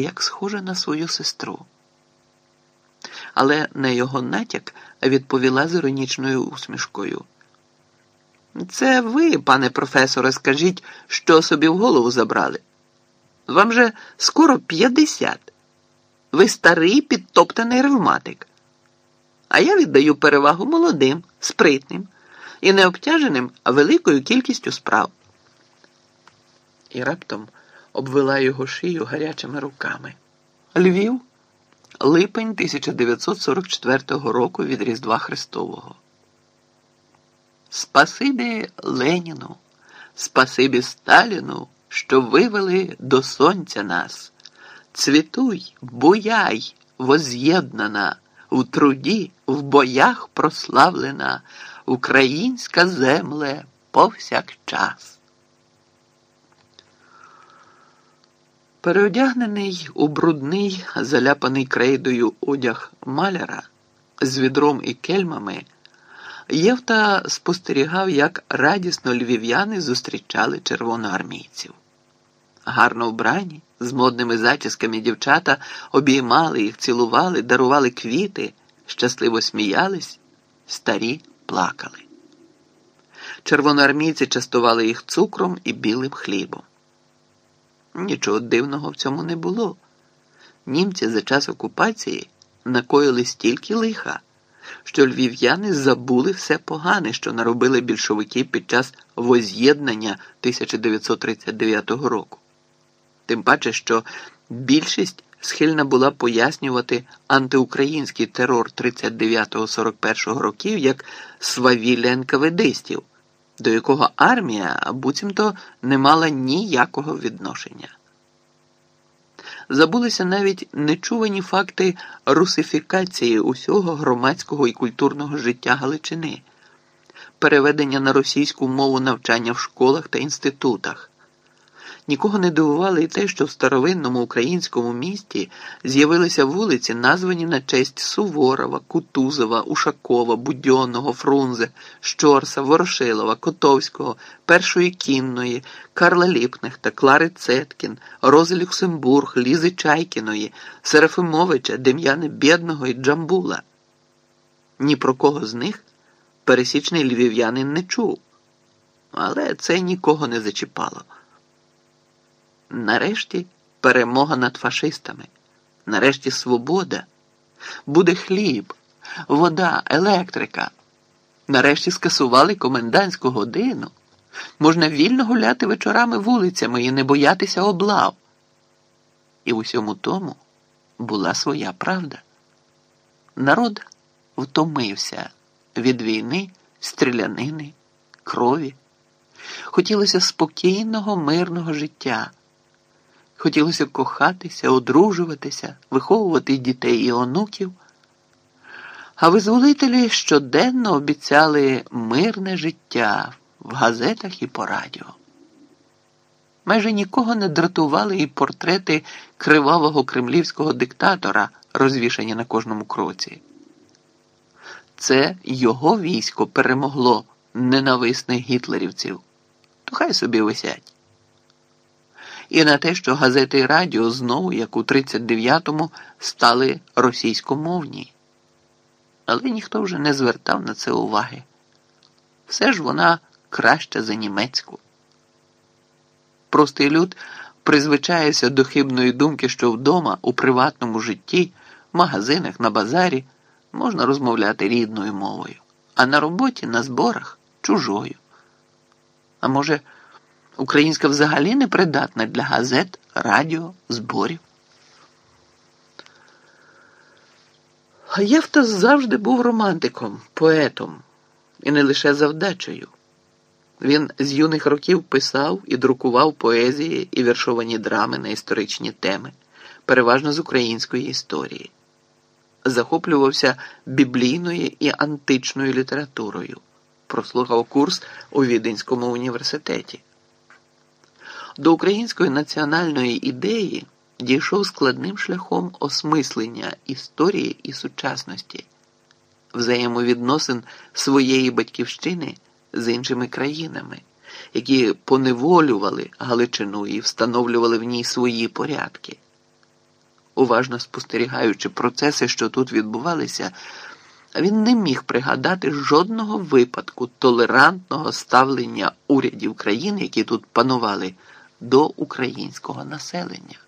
як схожа на свою сестру. Але на його натяк відповіла з іронічною усмішкою. Це ви, пане професоре, скажіть, що собі в голову забрали. Вам же скоро п'ятдесят. Ви старий підтоптаний ревматик. А я віддаю перевагу молодим, спритним і необтяженим великою кількістю справ. І раптом обвела його шию гарячими руками. Львів, липень 1944 року від Різдва Христового. Спасибі Леніну, спасибі Сталіну, що вивели до сонця нас. Цвітуй, буяй, воз'єднана, у труді, в боях прославлена, українська земле повсякчас. Переодягнений у брудний, заляпаний крейдою одяг маляра з відром і кельмами, Євта спостерігав, як радісно львів'яни зустрічали червоноармійців. Гарно вбрані, з модними зачісками дівчата обіймали їх, цілували, дарували квіти, щасливо сміялись, старі плакали. Червоноармійці частували їх цукром і білим хлібом. Нічого дивного в цьому не було. Німці за час окупації накоїли стільки лиха, що львів'яни забули все погане, що наробили більшовики під час воз'єднання 1939 року. Тим паче, що більшість схильна була пояснювати антиукраїнський терор 39-41 років як свавілля НКВДистів до якого армія буцімто не мала ніякого відношення. Забулися навіть нечувані факти русифікації усього громадського і культурного життя Галичини, переведення на російську мову навчання в школах та інститутах. Нікого не дивувало і те, що в старовинному українському місті з'явилися вулиці, названі на честь Суворова, Кутузова, Ушакова, Будьонного, Фрунзе, Щорса, Ворошилова, Котовського, Першої кінної, Карла Ліпнехта, Клари Цеткін, Рози Люксембург, Лізи Чайкіної, Серафимовича, Дем'яни Бєдного і Джамбула. Ні про кого з них пересічний львів'янин не чув, але це нікого не зачіпало. Нарешті перемога над фашистами, нарешті свобода, буде хліб, вода, електрика. Нарешті скасували комендантську годину. Можна вільно гуляти вечорами вулицями і не боятися облав. І усьому тому була своя правда. Народ втомився від війни, стрілянини, крові. Хотілося спокійного, мирного життя. Хотілося кохатися, одружуватися, виховувати дітей і онуків. А визволителі щоденно обіцяли мирне життя в газетах і по радіо. Майже нікого не дратували і портрети кривавого кремлівського диктатора, розвішані на кожному кроці. Це його військо перемогло ненависних гітлерівців. То хай собі висять і на те, що газети і радіо знову, як у 39-му, стали російськомовні. Але ніхто вже не звертав на це уваги. Все ж вона краща за німецьку. Простий люд призвичається до хибної думки, що вдома, у приватному житті, магазинах, на базарі можна розмовляти рідною мовою, а на роботі, на зборах чужою. А може, Українська взагалі не придатна для газет, радіо, зборів. А Євтос завжди був романтиком, поетом, і не лише завдачею. Він з юних років писав і друкував поезії і віршовані драми на історичні теми, переважно з української історії, захоплювався біблійною і античною літературою, прослухав курс у Віденському університеті. До української національної ідеї дійшов складним шляхом осмислення історії і сучасності, взаємовідносин своєї батьківщини з іншими країнами, які поневолювали Галичину і встановлювали в ній свої порядки. уважно спостерігаючи процеси, що тут відбувалися, він не міг пригадати жодного випадку толерантного ставлення урядів країн, які тут панували, до українського населення.